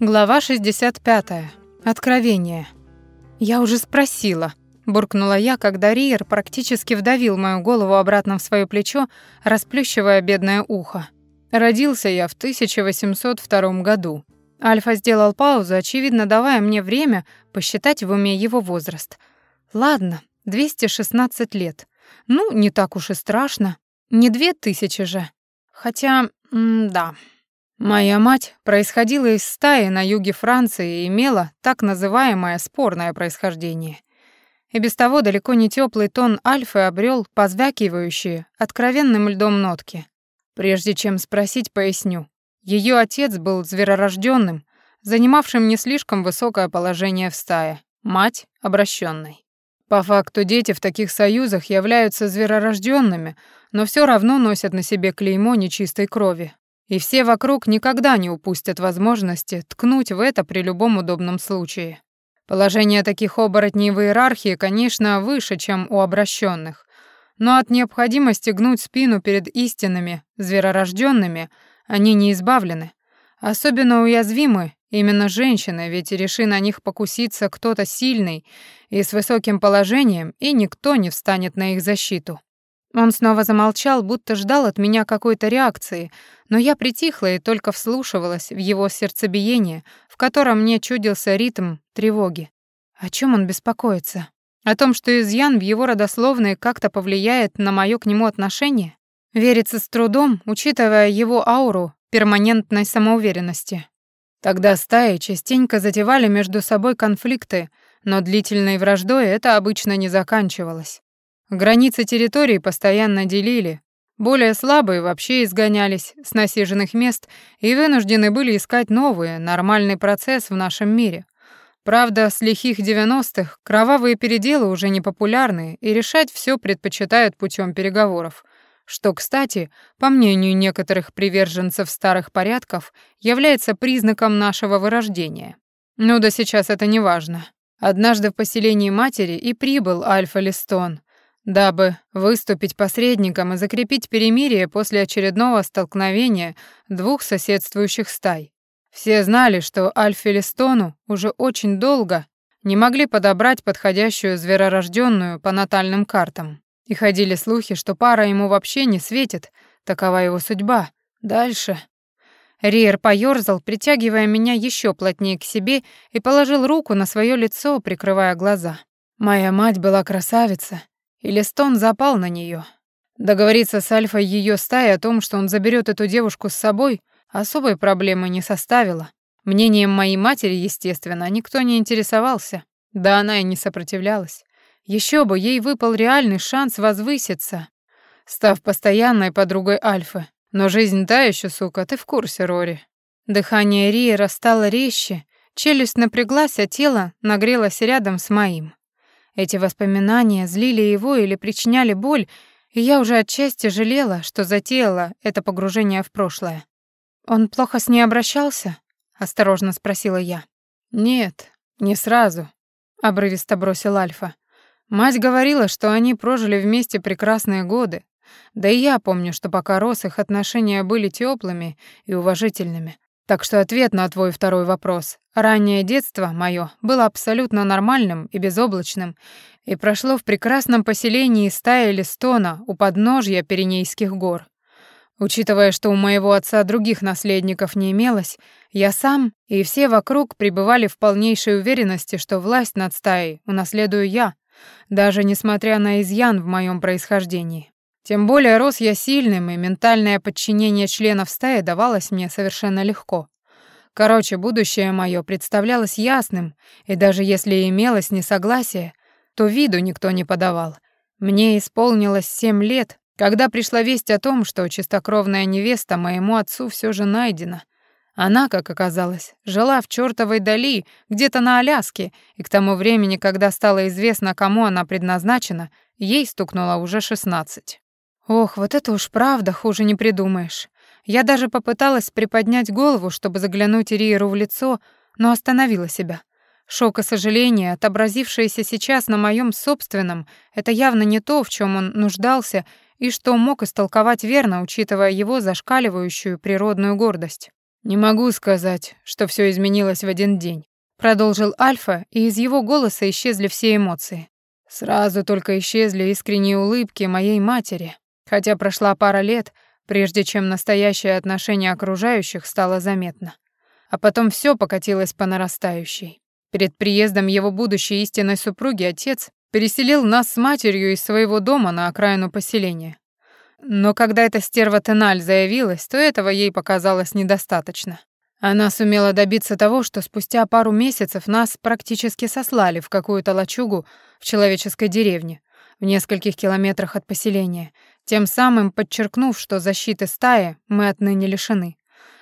Глава 65. Откровение. «Я уже спросила», — буркнула я, когда Риер практически вдавил мою голову обратно в свое плечо, расплющивая бедное ухо. Родился я в 1802 году. Альфа сделал паузу, очевидно давая мне время посчитать в уме его возраст. Ладно, 216 лет. Ну, не так уж и страшно. Не две тысячи же. Хотя, да, Моя мать происходила из стаи на юге Франции и имела так называемое спорное происхождение. И без того далеко не теплый тон альфы обрел позвякивающие, откровенным льдом нотки. Прежде чем спросить, поясню. Ее отец был зверорожденным, занимавшим не слишком высокое положение в стае, мать — обращенной. По факту дети в таких союзах являются зверорожденными, но все равно носят на себе клеймо нечистой крови, и все вокруг никогда не упустят возможности ткнуть в это при любом удобном случае. Положение таких оборотней в иерархии, конечно, выше, чем у обращенных, но от необходимости гнуть спину перед истинными, зверорожденными, они не избавлены. Особенно уязвимы именно женщины, ведь реши на них покуситься кто-то сильный и с высоким положением, и никто не встанет на их защиту. Он снова замолчал, будто ждал от меня какой-то реакции, но я притихла и только вслушивалась в его сердцебиение, в котором мне чудился ритм тревоги. О чем он беспокоится? О том, что изъян в его родословной как-то повлияет на мое к нему отношение? Верится с трудом, учитывая его ауру перманентной самоуверенности. Тогда стаи частенько затевали между собой конфликты, но длительной враждой это обычно не заканчивалось. Границы территории постоянно делили. Более слабые вообще изгонялись с насиженных мест и вынуждены были искать новые, нормальный процесс в нашем мире. Правда, с лихих 90-х кровавые переделы уже не популярны и решать все предпочитают путем переговоров, что, кстати, по мнению некоторых приверженцев старых порядков, является признаком нашего вырождения. Ну да сейчас это не важно. Однажды в поселении матери и прибыл Альфа Листон, дабы выступить посредником и закрепить перемирие после очередного столкновения двух соседствующих стай. Все знали, что Альфелистону уже очень долго не могли подобрать подходящую зверорожденную по натальным картам. И ходили слухи, что пара ему вообще не светит, такова его судьба. Дальше... Риер поёрзал, притягивая меня еще плотнее к себе и положил руку на свое лицо, прикрывая глаза. Моя мать была красавица, и Листон запал на нее. Договориться с Альфой ее стаи о том, что он заберет эту девушку с собой, особой проблемы не составило. Мнением моей матери, естественно, никто не интересовался. Да она и не сопротивлялась. Еще бы, ей выпал реальный шанс возвыситься, став постоянной подругой Альфы. Но жизнь та еще, сука, ты в курсе, Рори. Дыхание Риера стало резче, челюсть напряглась, а тело нагрелось рядом с моим. Эти воспоминания злили его или причиняли боль, и я уже отчасти жалела, что затеяла это погружение в прошлое. «Он плохо с ней обращался?» — осторожно спросила я. «Нет, не сразу», — обрывисто бросил Альфа. «Мать говорила, что они прожили вместе прекрасные годы. Да и я помню, что пока рос, их отношения были теплыми и уважительными. Так что ответ на твой второй вопрос. Раннее детство мое было абсолютно нормальным и безоблачным и прошло в прекрасном поселении стаи Листона у подножья Пиренейских гор. Учитывая, что у моего отца других наследников не имелось, я сам и все вокруг пребывали в полнейшей уверенности, что власть над стаей унаследую я, даже несмотря на изъян в моем происхождении. Тем более рос я сильным, и ментальное подчинение членов стаи давалось мне совершенно легко. Короче, будущее мое представлялось ясным, и даже если имелось несогласие, то виду никто не подавал. Мне исполнилось семь лет, когда пришла весть о том, что чистокровная невеста моему отцу все же найдена. Она, как оказалось, жила в чёртовой дали, где-то на Аляске, и к тому времени, когда стало известно, кому она предназначена, ей стукнуло уже шестнадцать. Ох, вот это уж правда, хуже не придумаешь. Я даже попыталась приподнять голову, чтобы заглянуть Ириеру в лицо, но остановила себя. Шок и сожаление, отобразившиеся сейчас на моем собственном, это явно не то, в чем он нуждался и что мог истолковать верно, учитывая его зашкаливающую природную гордость. «Не могу сказать, что все изменилось в один день», продолжил Альфа, и из его голоса исчезли все эмоции. Сразу только исчезли искренние улыбки моей матери, хотя прошла пара лет, прежде чем настоящее отношение окружающих стало заметно. А потом все покатилось по нарастающей. Перед приездом его будущей истинной супруги отец переселил нас с матерью из своего дома на окраину поселения. Но когда эта стерва Теналь заявилась, то этого ей показалось недостаточно. Она сумела добиться того, что спустя пару месяцев нас практически сослали в какую-то лачугу в человеческой деревне, в нескольких километрах от поселения, тем самым подчеркнув, что защиты стаи мы отныне лишены.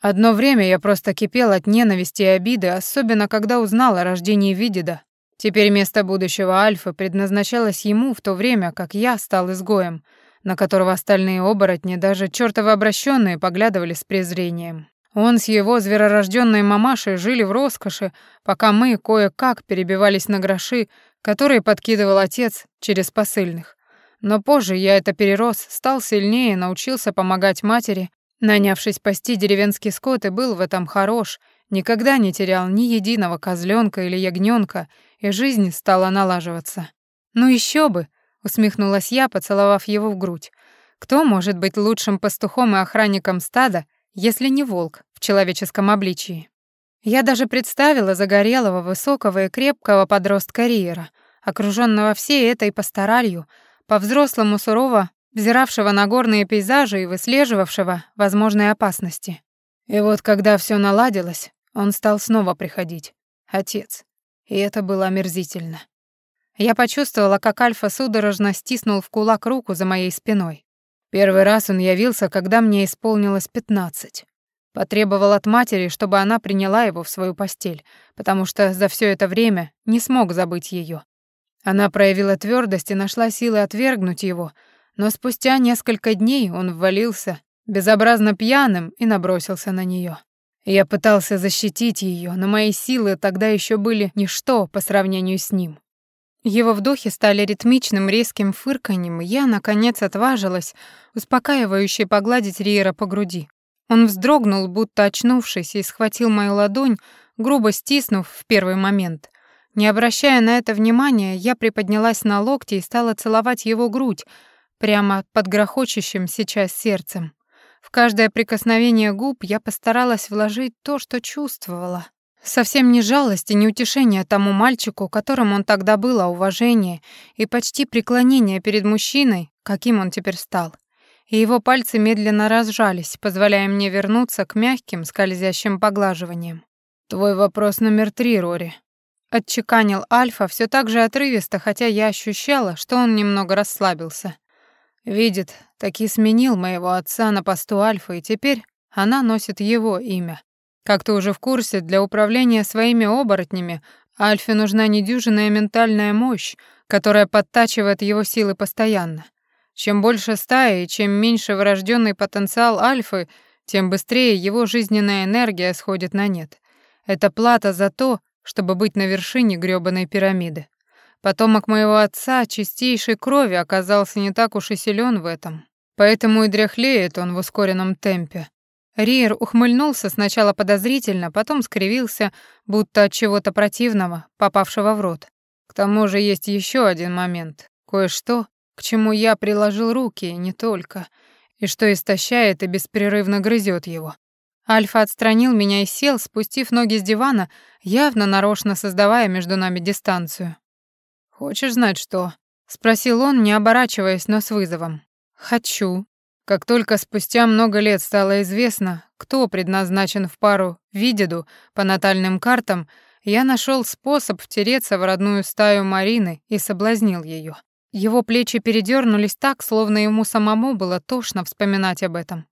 Одно время я просто кипел от ненависти и обиды, особенно когда узнал о рождении Видида. Теперь место будущего Альфы предназначалось ему в то время, как я стал изгоем, на которого остальные оборотни, даже чертовы обращенные, поглядывали с презрением. Он с его зверорожденной мамашей жили в роскоши, пока мы кое-как перебивались на гроши, которые подкидывал отец через посыльных. Но позже я это перерос, стал сильнее, научился помогать матери, нанявшись пасти деревенский скот и был в этом хорош, никогда не терял ни единого козленка или ягненка, и жизнь стала налаживаться. «Ну еще бы!» — усмехнулась я, поцеловав его в грудь. «Кто может быть лучшим пастухом и охранником стада, если не волк в человеческом обличии?» Я даже представила загорелого, высокого и крепкого подростка Риера, окруженного всей этой пасторалью, по-взрослому сурово взиравшего на горные пейзажи и выслеживавшего возможные опасности. И вот когда все наладилось, он стал снова приходить. Отец. И это было омерзительно. Я почувствовала, как Альфа судорожно стиснул в кулак руку за моей спиной. Первый раз он явился, когда мне исполнилось пятнадцать. Потребовал от матери, чтобы она приняла его в свою постель, потому что за все это время не смог забыть ее. Она проявила твердость и нашла силы отвергнуть его, но спустя несколько дней он ввалился, безобразно пьяным, и набросился на нее. Я пытался защитить ее, но мои силы тогда еще были ничто по сравнению с ним. Его вдохи стали ритмичным резким фырканьем, и я, наконец, отважилась, успокаивающе погладить Риера по груди. Он вздрогнул, будто очнувшись, и схватил мою ладонь, грубо стиснув в первый момент. Не обращая на это внимания, я приподнялась на локти и стала целовать его грудь, прямо под грохочущим сейчас сердцем. В каждое прикосновение губ я постаралась вложить то, что чувствовала. Совсем не жалость и не утешение тому мальчику, которым он тогда был, а уважение и почти преклонение перед мужчиной, каким он теперь стал. И его пальцы медленно разжались, позволяя мне вернуться к мягким, скользящим поглаживаниям. «Твой вопрос номер три, Рори», — отчеканил Альфа все так же отрывисто, хотя я ощущала, что он немного расслабился. Видит, таки сменил моего отца на посту Альфа, и теперь она носит его имя. Как ты уже в курсе, для управления своими оборотнями Альфе нужна недюжинная ментальная мощь, которая подтачивает его силы постоянно. Чем больше стаи и чем меньше врожденный потенциал Альфы, тем быстрее его жизненная энергия сходит на нет. Это плата за то, чтобы быть на вершине грёбаной пирамиды. Потомок моего отца чистейшей крови оказался не так уж и силен в этом. Поэтому и дряхлеет он в ускоренном темпе. Риер ухмыльнулся сначала подозрительно, потом скривился, будто от чего-то противного, попавшего в рот. К тому же есть еще один момент. Кое-что, к чему я приложил руки, не только, и что истощает и беспрерывно грызет его. Альфа отстранил меня и сел, спустив ноги с дивана, явно нарочно создавая между нами дистанцию. «Хочешь знать, что?» — спросил он, не оборачиваясь, но с вызовом. «Хочу». Как только спустя много лет стало известно, кто предназначен в пару Видеду по натальным картам, я нашел способ втереться в родную стаю Марины и соблазнил ее. Его плечи передернулись так, словно ему самому было тошно вспоминать об этом.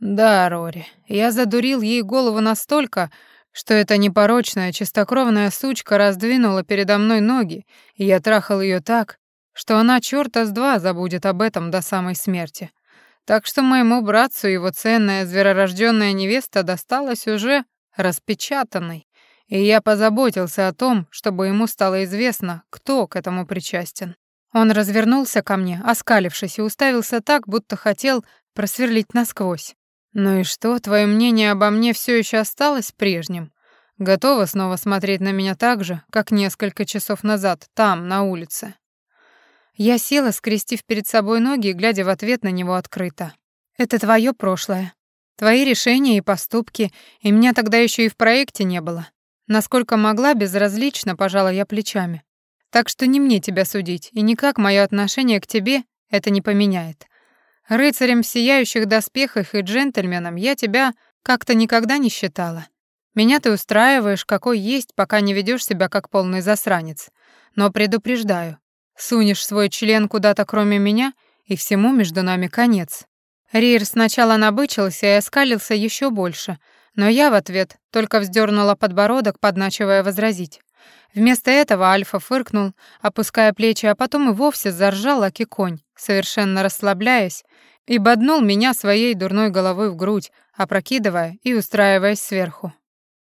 Да, Рори, я задурил ей голову настолько, что эта непорочная, чистокровная сучка раздвинула передо мной ноги, и я трахал ее так, что она чёрта с два забудет об этом до самой смерти. Так что моему братцу его ценная зверорожденная невеста досталась уже распечатанной, и я позаботился о том, чтобы ему стало известно, кто к этому причастен. Он развернулся ко мне, оскалившись, и уставился так, будто хотел просверлить насквозь. «Ну и что, твое мнение обо мне все еще осталось прежним? Готова снова смотреть на меня так же, как несколько часов назад, там, на улице?» Я села, скрестив перед собой ноги и глядя в ответ на него открыто. «Это твое прошлое. Твои решения и поступки, и меня тогда еще и в проекте не было. Насколько могла, безразлично пожала я плечами. Так что не мне тебя судить, и никак мое отношение к тебе это не поменяет. Рыцарем в сияющих доспехах и джентльменом я тебя как-то никогда не считала. Меня ты устраиваешь, какой есть, пока не ведешь себя как полный засранец. Но предупреждаю, сунешь свой член куда-то кроме меня, и всему между нами конец. Рир сначала набычился и оскалился еще больше, но я в ответ только вздернула подбородок, подначивая возразить. Вместо этого Альфа фыркнул, опуская плечи, а потом и вовсе заржал аки конь, совершенно расслабляясь, и боднул меня своей дурной головой в грудь, опрокидывая и устраиваясь сверху.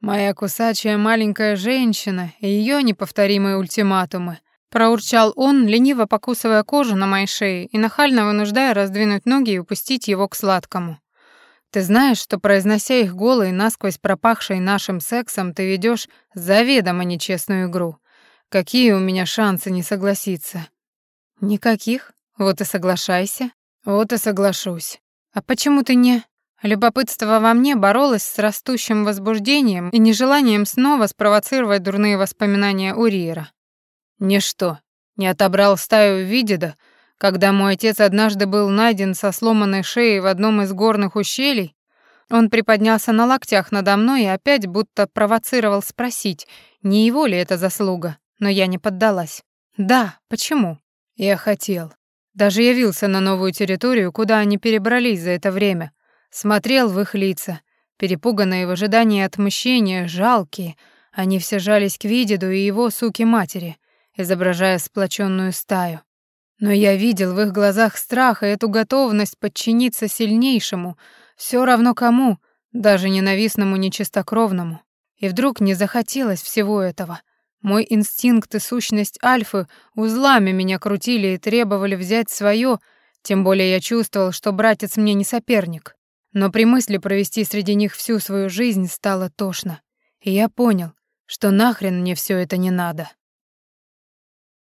«Моя кусачая маленькая женщина и ее неповторимые ультиматумы», проурчал он, лениво покусывая кожу на моей шее и нахально вынуждая раздвинуть ноги и упустить его к сладкому. Ты знаешь, что, произнося их голые, насквозь пропахшие нашим сексом, ты ведешь заведомо нечестную игру. Какие у меня шансы не согласиться? Никаких. Вот и соглашайся. Вот и соглашусь. А почему ты не... Любопытство во мне боролось с растущим возбуждением и нежеланием снова спровоцировать дурные воспоминания у Риера. Ничто. Не отобрал стаю Видида, когда мой отец однажды был найден со сломанной шеей в одном из горных ущелий, он приподнялся на локтях надо мной и опять будто провоцировал спросить, не его ли это заслуга, но я не поддалась. «Да, почему?» «Я хотел. Даже явился на новую территорию, куда они перебрались за это время. Смотрел в их лица, перепуганные в ожидании отмщения, жалкие. Они все жались к Видиду и его суки-матери, изображая сплоченную стаю. Но я видел в их глазах страх и эту готовность подчиниться сильнейшему, все равно кому, даже ненавистному нечистокровному. И вдруг не захотелось всего этого. Мой инстинкт и сущность Альфы узлами меня крутили и требовали взять свое, тем более я чувствовал, что братец мне не соперник. Но при мысли провести среди них всю свою жизнь стало тошно. И я понял, что нахрен мне все это не надо.